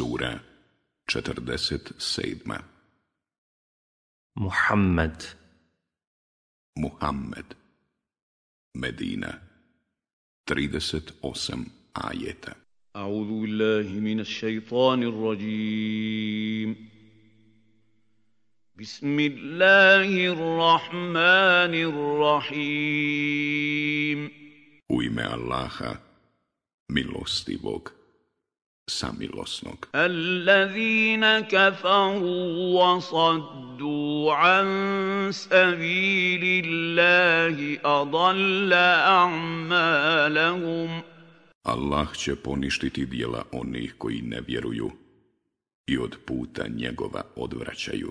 Sura 47. Muhammed Muhammed Medina 38 ajeta أعوذ بالله من الشيطان الرجيم بسم الله الرحمن الرحيم U ime Allaha, milostivog, samilosnog. Allazina kafaru wa saddu an sabilillahi adalla a'malahum. Allah će poništiti dijela onih koji ne vjeruju i od puta njegova odvraćaju.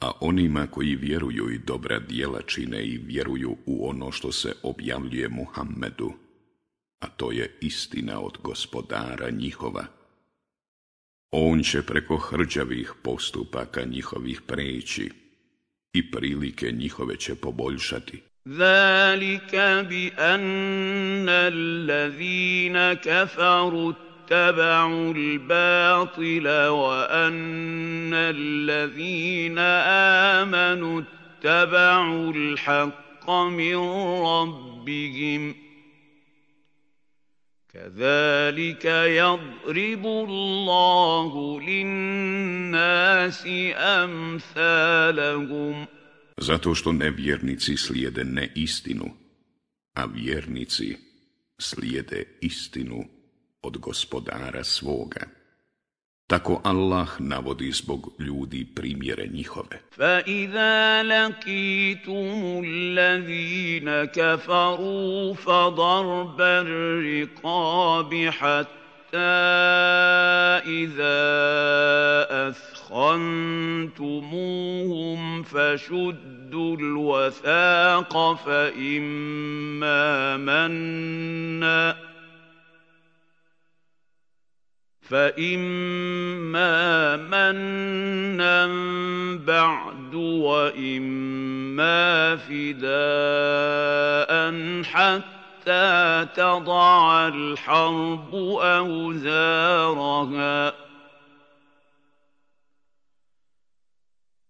A onima koji vjeruju i dobra dijela čine i vjeruju u ono što se objavljuje Muhammedu, a to je istina od gospodara njihova. On će preko hrđavih postupaka njihovih preći i prilike njihove će poboljšati. ذلك بأن الذين كفروا اتبعوا الباطل وأن الذين آمنوا اتبعوا الحق من ربهم. كذلك يضرب الله للناس أمثالهم. Zato što nevjernici slijede neistinu, a vjernici slijede istinu. Od gospodara svoga. Tako Allah navodi zbog ljudi primjere njihove. فإذا لقيتم الذين كفروا فضرب الرقاب حتى إذا أثخنتموهم فشدوا الوثاق فإما منا فإما منا بعد وإما فداء حتى تضع الحرب أوزارها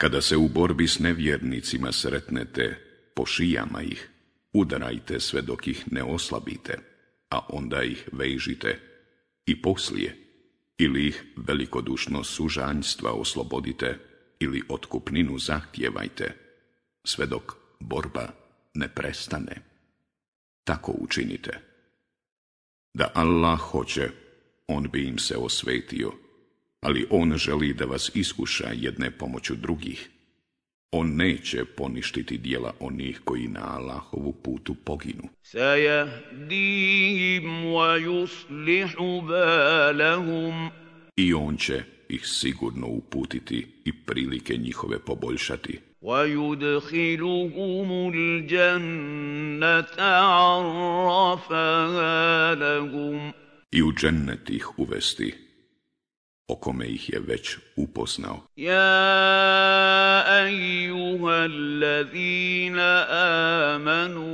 Kada se u borbi s nevjernicima sretnete, po šijama ih, udarajte sve dok ih ne oslabite, a onda ih vežite i poslije, ili ih velikodušno sužanjstva oslobodite, ili otkupninu zahtjevajte, sve dok borba ne prestane. Tako učinite. Da Allah hoće, on bi im se osvetio, ali on želi da vas iskuša jedne pomoću drugih. On neće poništiti dijela onih koji na Allahovu putu poginu. سيهديهم ويصلح بالهم I on će ih sigurno uputiti i prilike njihove poboljšati. ويدخلهم الجنة عرفها لهم I u džennet ih uvesti, o kome ih je već upoznao. Ja, ejuha, allazina amanu,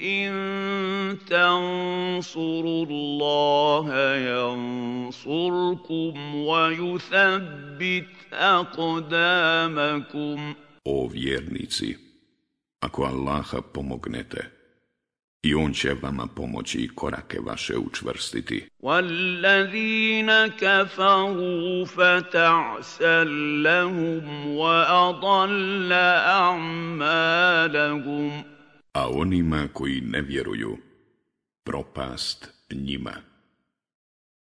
in tansuru Allahe, jansurkum, wa yuthabbit akodamakum. O vjernici, ako Allaha pomognete, i on će vama pomoći i korake vaše učvrstiti. Wallazina kafaru fata'sal lahum wa adalla a'malahum. A onima koji ne vjeruju, propast njima.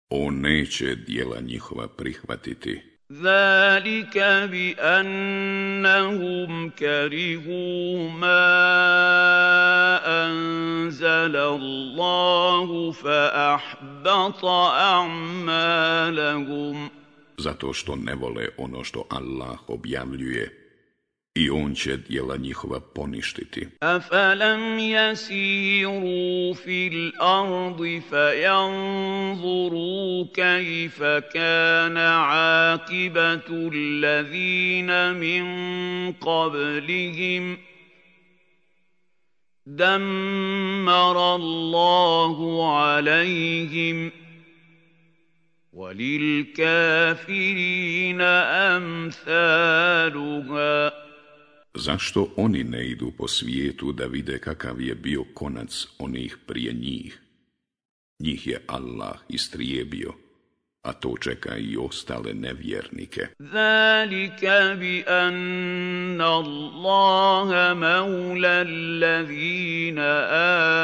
On neće dijela njihova prihvatiti. ذلك بأنهم كرهوا ما أنزل الله فأحبط أعمالهم. Zato što ne vole ono što Allah objavljuje. i on će djela njihova poništiti. A Afalam yasiru fil ardi fayanzuru kayfa kana akibatu allazina min qablihim dammara Allahu alayhim وللكافرين أمثالها zašto oni ne idu po svijetu da vide kakav je bio konac onih prije njih? Njih je Allah istrijebio, a to čeka i ostale nevjernike. Zalika bi anna Allaha maula allazina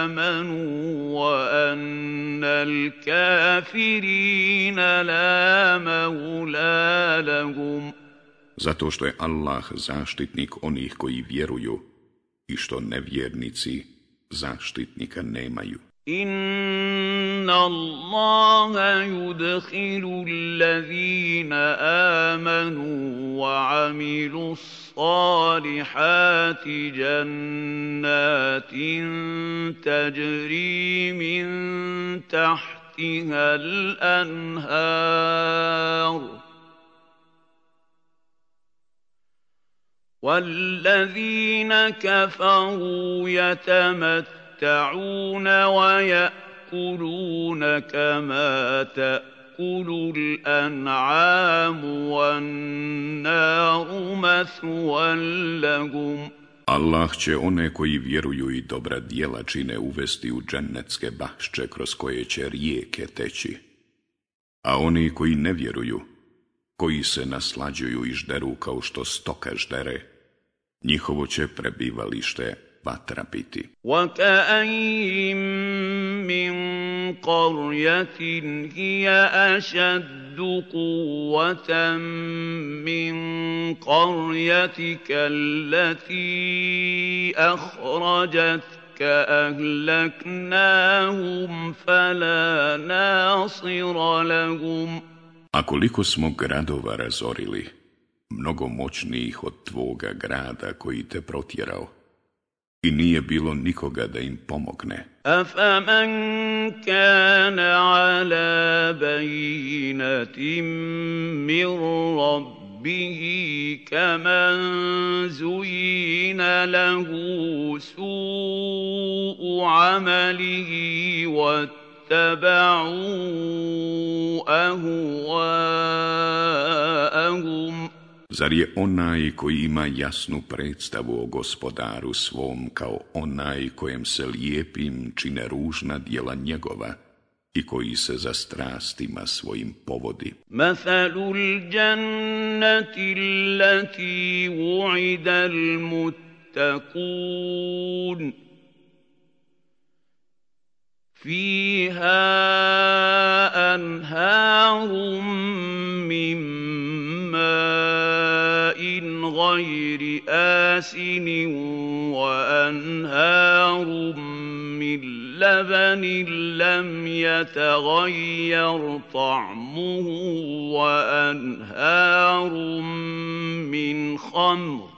amanu wa anna al-kafirina la maula lahum Zato što je Allah zaštitnik onih koji vjeruju i što nevjernici zaštitnika nemaju. إن الله يدخل الذين آمنوا وعملوا الصالحات جنات تجري من تحتها الأنهار والذين كفروا يتمتعون ويأكلون كما تأكل الأنعام والنار مثوى لهم Allah će one koji vjeruju i dobra dijela čine uvesti u džennetske bašće kroz koje će rijeke teći. A oni koji ne vjeruju, koji se naslađuju i žderu kao što stoka ždere, njihovo će prebivalište vatra biti. وكأين من قرية هي أشد قوة من قريتك التي أخرجتك أهلكناهم فلا ناصر لهم A koliko smo gradova razorili, mnogo moćnijih od tvoga grada koji te protjerao, i nije bilo nikoga da im pomogne. أفمن كان على بينة من ربه كمن زين له سوء عمله واتبعوا أهواءهم Zar je onaj koji ima jasnu predstavu o gospodaru svom kao onaj kojem se lijepim čine ružna dijela njegova i koji se za strastima svojim povodi? مثل الجنة التي وعد المتقون فيها أنهار من ماء غير آسن وأنهار من لبن لم يتغير طعمه وأنهار من خمر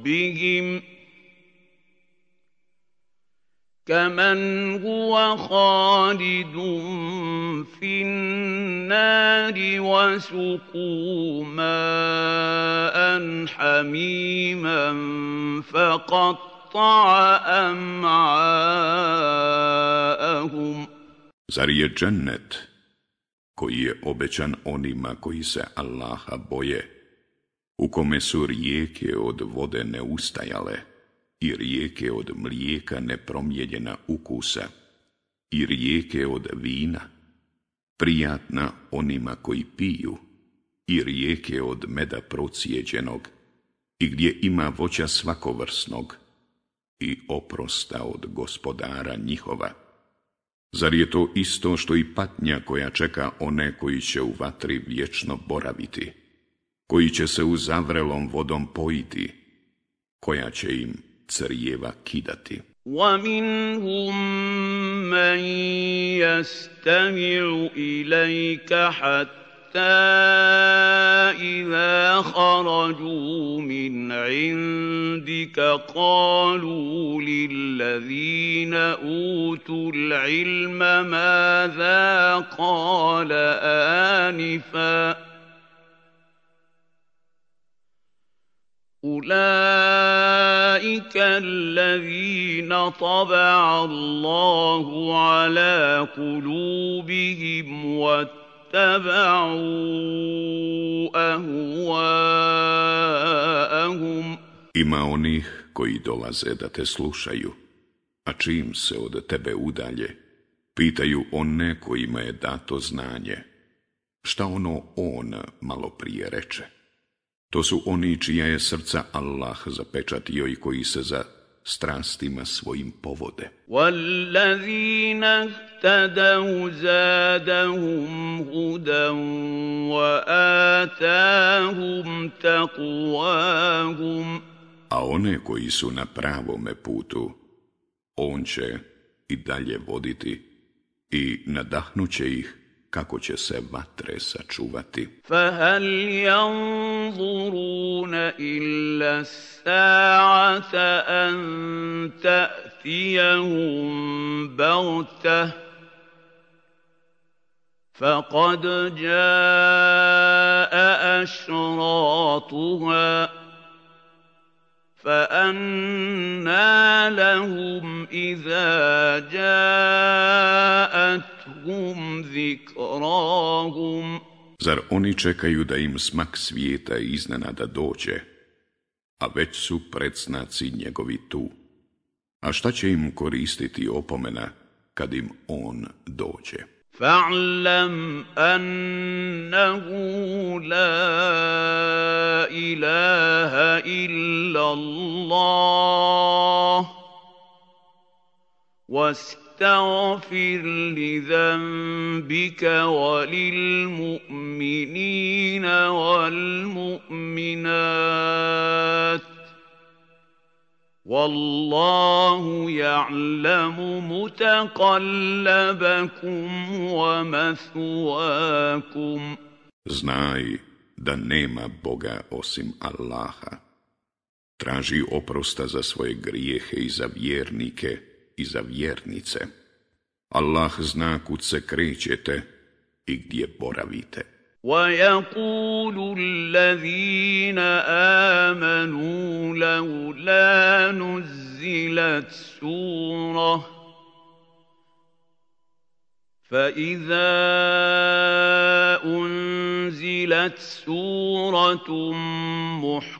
ربهم كمن هو خالد في النار وسقوا ماء حميما فقطع أمعاءهم Zar je džennet koji je obećan onima koji se Allaha boje, U kome su rijeke od vode neustajale i rijeke od mlijeka nepromijenjena ukusa i rijeke od vina, prijatna onima koji piju i rijeke od meda procijeđenog i gdje ima voća svakovrsnog i oprosta od gospodara njihova. Zar je to isto što i patnja koja čeka one koji će u vatri vječno boraviti, koji će se u zavrelom vodom pojiti, koja će im crijeva kidati. ومنهم من يستمع إليك حتى إذا خرجوا من عندك قالوا للذين أوتوا العلم ماذا قال آنفاً أولئك الذين طبع الله على قلوبهم واتبعوا أهواءهم Ima onih koji dolaze da te slušaju, a čim se od tebe udalje, pitaju one kojima je dato znanje, šta ono on malo prije reče. To su oni čija je srca Allah zapečatio i koji se za strastima svojim povode. وَالَّذِينَ اهْتَدَوْا زَادَهُمْ هُدًى وَآتَاهُمْ تَقْوَاهُمْ A one koji su na pravome putu, on će i dalje voditi i nadahnuće ih kako će se vatre sačuvati. فَهَلْ يَنظُرُونَ إِلَّا السَّاعَةَ أَن تَأْتِيَهُم بَغْتَةً فَقَدْ جَاءَ أَشْرَاطُهَا فأنا لهم إذا ذكراهم Zar oni čekaju da im smak svijeta iznenada dođe, a već su predsnaci njegovi tu? A šta će im koristiti opomena kad im on dođe? فاعلم انه لا اله الا الله واستغفر لذنبك وللمؤمنين والمؤمنات والله يعلم متقلبكم ومثواكم Znaj da nema Boga osim Allaha. Traži oprosta za svoje grijehe i za vjernike i za vjernice. Allah zna kud se krećete i gdje boravite. ويقول الذين آمنوا لولا نزلت سورة فإذا أنزلت سورة محكمة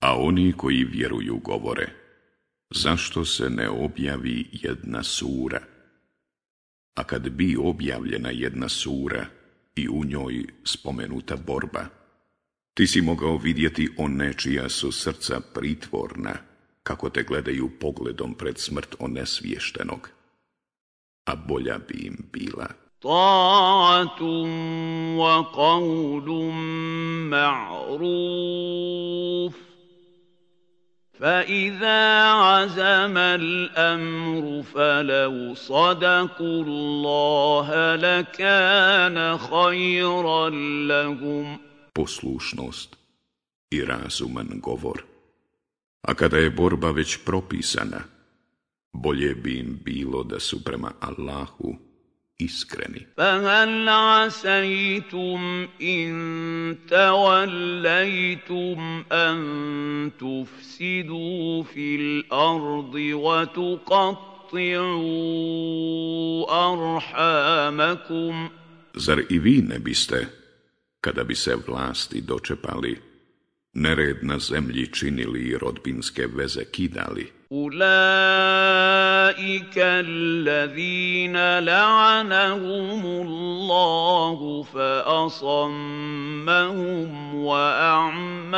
A oni koji vjeruju govore, zašto se ne objavi jedna sura? A kad bi objavljena jedna sura i u njoj spomenuta borba, ti si mogao vidjeti one čija su srca pritvorna, kako te gledaju pogledom pred smrt onesviještenog. a bolja bi im bila. طاعة وقول معروف فإذا عزم الأمر فلو صدقوا الله لكان خيرا لهم Poslušnost i razuman govor. A kada je borba već propisana, bolje bi im bilo da su prema Allahu iskreni. فهل عسيتم إن توليتم أن تفسدوا في الأرض وتقطعوا أرحامكم Zar i vi ne biste, kada bi se vlasti dočepali, nered na zemlji činili i rodbinske veze kidali? أولئك الذين لعنهم الله فأصمهم وأعمى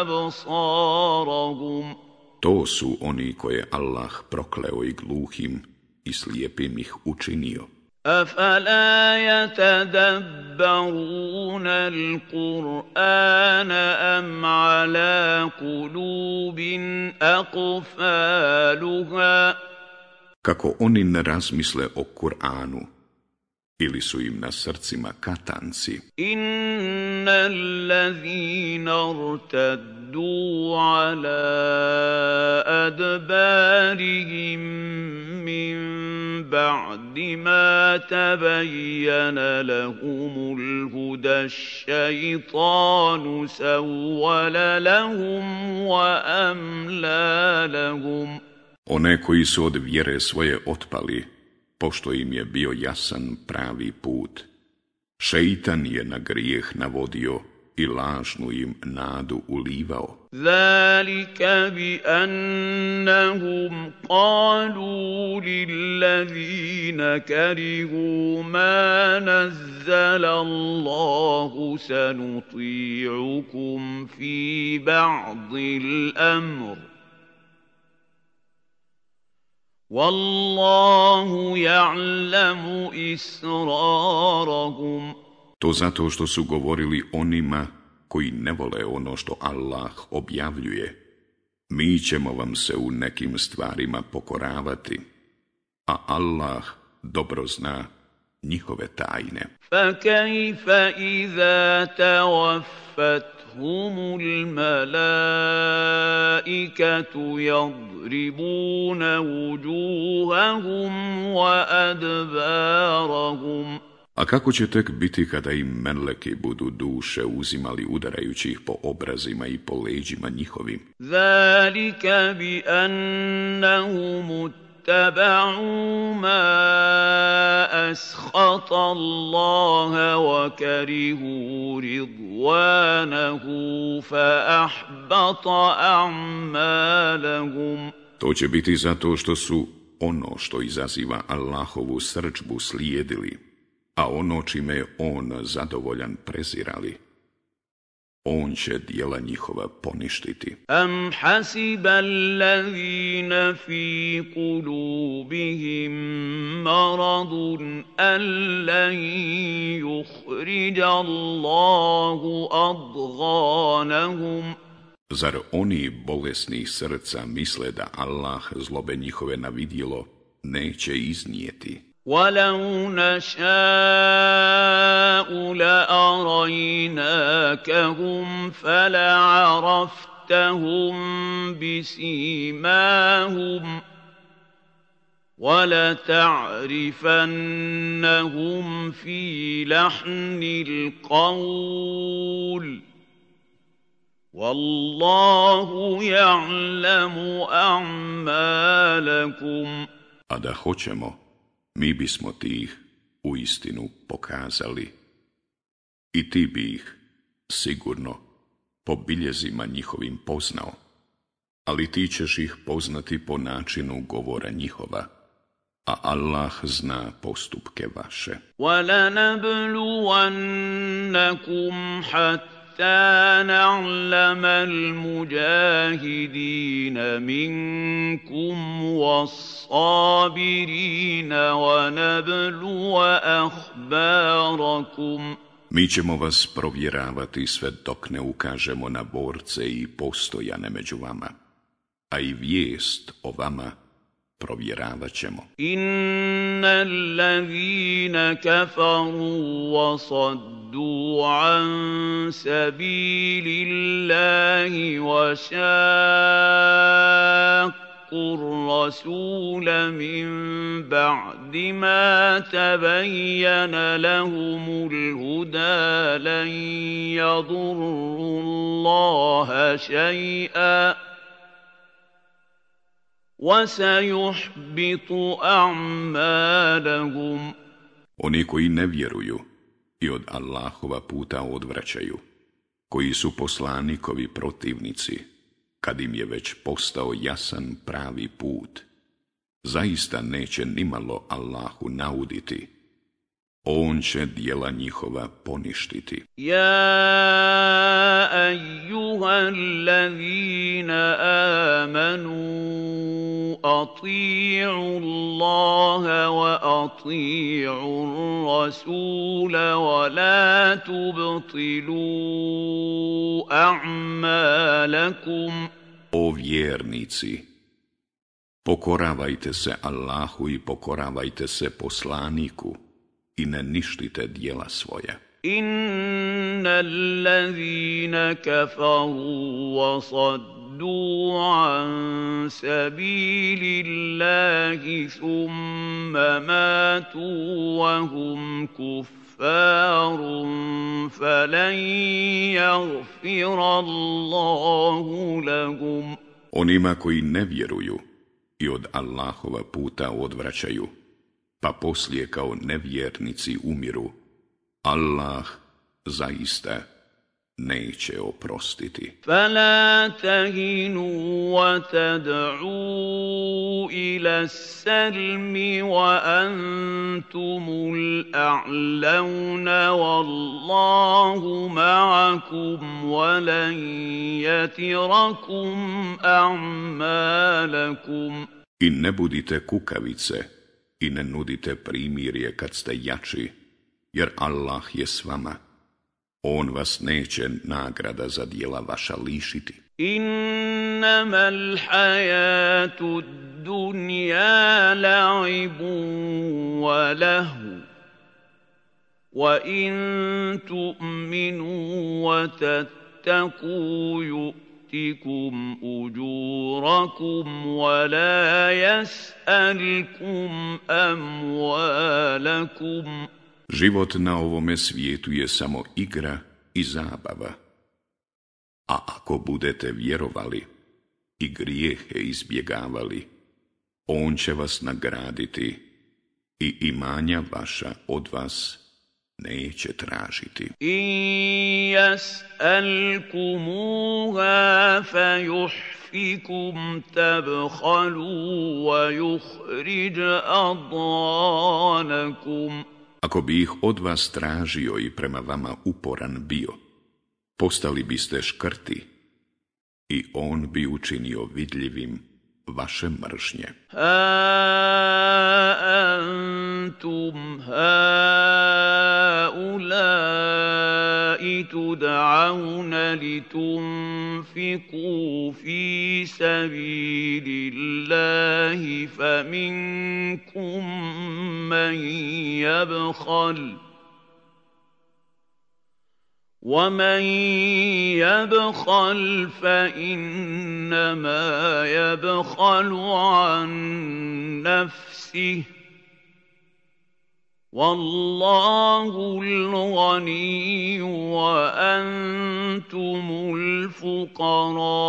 أبصارهم To su oni koje Allah prokleo i gluhim i slijepim ih učinio. أفلا يتدبرون القرآن أم على قلوب أقفالها Kako oni ne razmisle o Kur'anu, ili su im na srcima katanci. إن الذين ارتدوا على أدبارهم من بعد ما تبين لهم الهدى الشيطان سول لهم وأملى لهم One koji su od vjere svoje otpali, pošto im je bio jasan pravi put. Šeitan je na grijeh navodio i lažnu im nadu ulivao. Zalika bi annahum qalu lillazina karihu ma nazzala Allahu sanuti'ukum fi ba'di l'amr. Wallahu والله israrahum. To zato što su govorili onima koji ne vole ono što Allah objavljuje. Mi ćemo vam se u nekim stvarima pokoravati, a Allah dobro zna njihove tajne. فكيف إذا توفتهم الملائكة يضربون وجوههم وأدبارهم A kako će tek biti kada im meleki budu duše uzimali udarajući ih po obrazima i po leđima njihovim? ذلك بأنهم اتبعوا ما أسخط الله وكرهوا رضوانه فأحبط أعمالهم To će biti zato što su ono što izaziva Allahovu srđbu slijedili, a ono čime je on zadovoljan prezirali. On će dijela njihova poništiti. Am hasiba allazina fi kulubihim maradun allan yuhrija Allahu adganahum. Zar oni bolesni srca misle da Allah zlobe njihove navidjelo neće iznijeti? ولو نشاء لأريناكهم فلعرفتهم بسيماهم ولتعرفنهم في لحن القول والله يعلم أعمالكم mi bismo ti ih u istinu pokazali. I ti bi ih, sigurno, po biljezima njihovim poznao, ali ti ćeš ih poznati po načinu govora njihova, a Allah zna postupke vaše. ولنبلونكم حتى حتى نعلم المجاهدين منكم والصابرين ونبلو أخباركم Mi ćemo vas provjeravati sve dok ne ukažemo na borce i postojane među vama, a i vijest o vama provjeravat ćemo. Inna allazina kafaru wa saddu an sabilillahi wa شاقوا الرسول من بعد ما تبين لهم الهدى لن يضروا الله شيئا وَسَيُحْبِطُ أَعْمَالَهُمْ Oni koji ne vjeruju i od Allahova puta odvraćaju, koji su poslanikovi protivnici, kad im je već postao jasan pravi put, zaista neće nimalo Allahu nauditi, on će dijela njihova poništiti. Ja ejuhallazina amanu ati'u Allaha wa ati'u Rasula wa la tubtilu a'malakum. O vjernici, pokoravajte se Allahu i pokoravajte se poslaniku i ne ništite dijela svoja. Inna allazina kafaru wa saddu an sabilillahi thumma matu wa hum kuffarun falan yaghfira Allahu lahum. Onima koji ne vjeruju i od Allahova puta odvraćaju, pa poslije kao nevjernici umiru, Allah zaista neće oprostiti. Fala tahinu wa tad'u ila salmi wa antumul a'launa wallahu ma'akum wa lan yatirakum a'malakum. I ne budite kukavice, i ne nudite primirje kad ste jači, jer Allah je s vama. On vas neće nagrada za dijela vaša lišiti. Innama l'hajatu dunja la'ibun wa lahu. Tu'minu wa tattaku يؤتكم أجوركم ولا يسألكم أموالكم Život na ovome svijetu je samo igra i zabava. A ako budete vjerovali i grijehe izbjegavali, on će vas nagraditi i imanja vaša od vas neće tražiti. In jas'alkumuha fajuhfikum tabhalu wa yuhrij adanakum. Ako bi ih od vas tražio i prema vama uporan bio, postali biste škrti i on bi učinio vidljivim vaše mržnje. Ha antum هؤلاء تدعون لتنفقوا في سبيل الله فمنكم من يبخل ومن يبخل فإنما يبخل عن نفسه والله الغني وأنتم الفقراء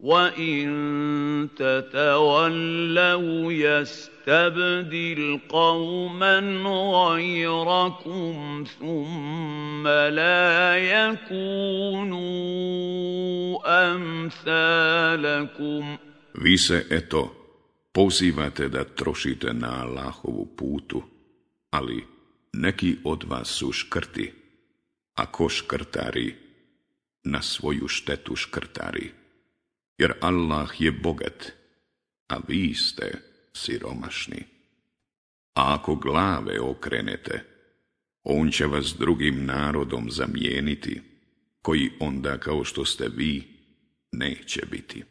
وإن تتولوا يستبدل قوما غيركم ثم لا يكونوا أمثالكم Vi se eto pozivate da trošite na Allahovu putu, ali neki od vas su škrti A ko škrtari, na svoju štetu škrtari, jer Allah je bogat, a vi ste siromašni. A ako glave okrenete, on će vas drugim narodom zamijeniti, koji onda kao što ste vi, neće biti.